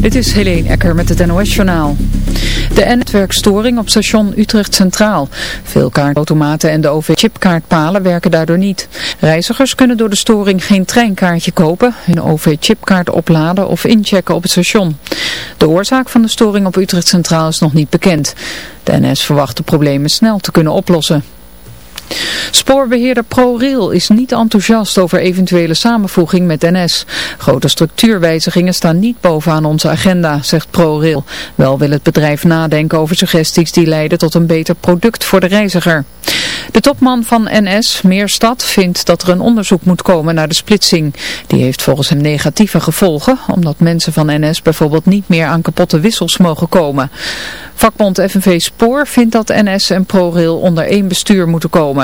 Dit is Helene Ecker met het NOS-journaal. De netwerkstoring op station Utrecht Centraal. Veel kaartautomaten en de OV-chipkaartpalen werken daardoor niet. Reizigers kunnen door de storing geen treinkaartje kopen, hun OV-chipkaart opladen of inchecken op het station. De oorzaak van de storing op Utrecht Centraal is nog niet bekend. De NS verwacht de problemen snel te kunnen oplossen. Spoorbeheerder ProRail is niet enthousiast over eventuele samenvoeging met NS. Grote structuurwijzigingen staan niet bovenaan onze agenda, zegt ProRail. Wel wil het bedrijf nadenken over suggesties die leiden tot een beter product voor de reiziger. De topman van NS, Meerstad, vindt dat er een onderzoek moet komen naar de splitsing. Die heeft volgens hem negatieve gevolgen, omdat mensen van NS bijvoorbeeld niet meer aan kapotte wissels mogen komen. Vakbond FNV Spoor vindt dat NS en ProRail onder één bestuur moeten komen.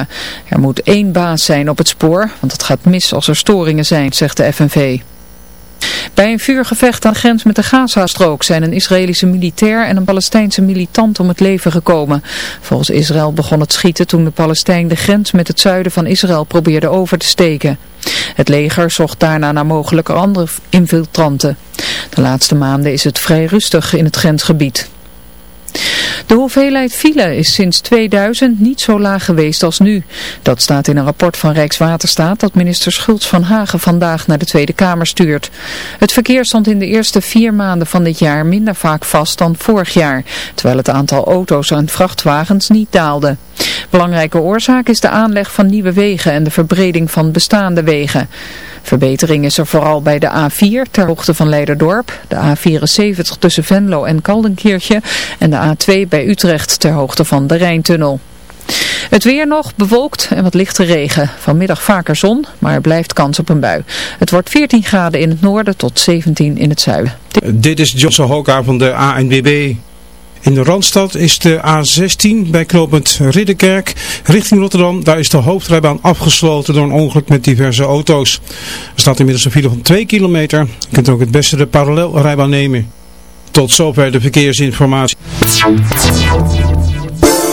Er moet één baas zijn op het spoor, want het gaat mis als er storingen zijn, zegt de FNV. Bij een vuurgevecht aan de grens met de Gazastrook zijn een Israëlische militair en een Palestijnse militant om het leven gekomen. Volgens Israël begon het schieten toen de Palestijn de grens met het zuiden van Israël probeerde over te steken. Het leger zocht daarna naar mogelijke andere infiltranten. De laatste maanden is het vrij rustig in het grensgebied. De hoeveelheid file is sinds 2000 niet zo laag geweest als nu. Dat staat in een rapport van Rijkswaterstaat dat minister Schultz van Hagen vandaag naar de Tweede Kamer stuurt. Het verkeer stond in de eerste vier maanden van dit jaar minder vaak vast dan vorig jaar, terwijl het aantal auto's en vrachtwagens niet daalde. Belangrijke oorzaak is de aanleg van nieuwe wegen en de verbreding van bestaande wegen. Verbetering is er vooral bij de A4 ter hoogte van Leiderdorp, de A74 tussen Venlo en Kaldenkirchen en de A2 bij Utrecht ter hoogte van de Rijntunnel. Het weer nog bewolkt en wat lichte regen. Vanmiddag vaker zon, maar er blijft kans op een bui. Het wordt 14 graden in het noorden tot 17 in het zuiden. Dit is Johnson Hoka van de ANWB. In de Randstad is de A16 bij knooppunt Ridderkerk richting Rotterdam. Daar is de hoofdrijbaan afgesloten door een ongeluk met diverse auto's. Er staat inmiddels een file van 2 kilometer. Je kunt ook het beste de parallelrijbaan nemen. Tot zover de verkeersinformatie.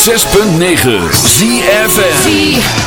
106.9 ZFM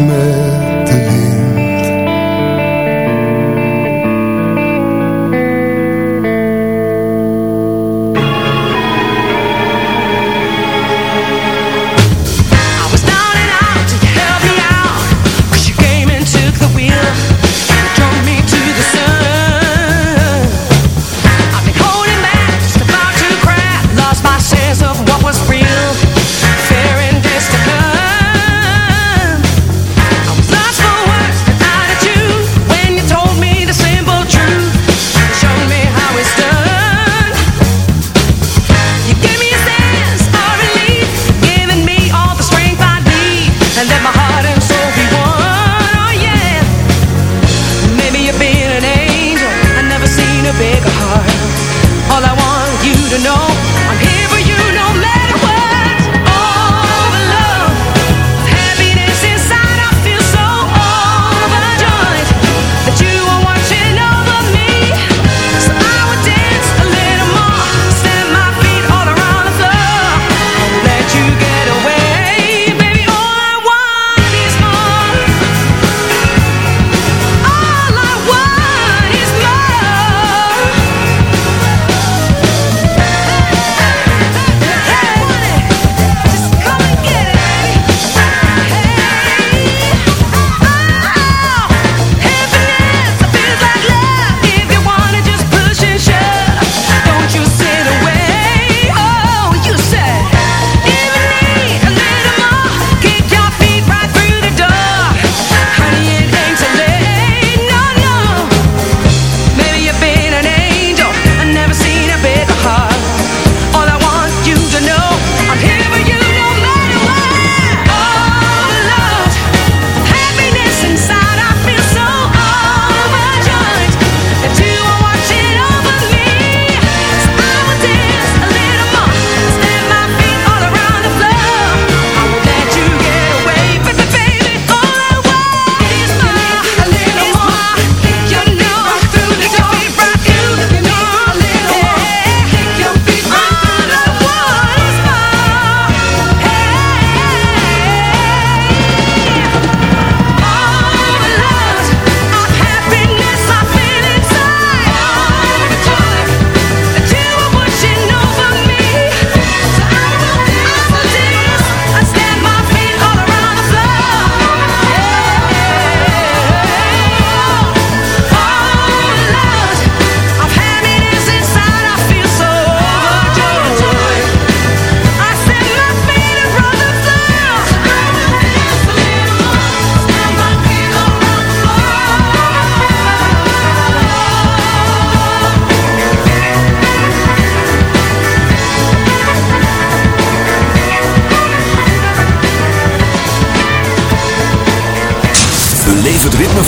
me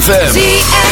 ZFM.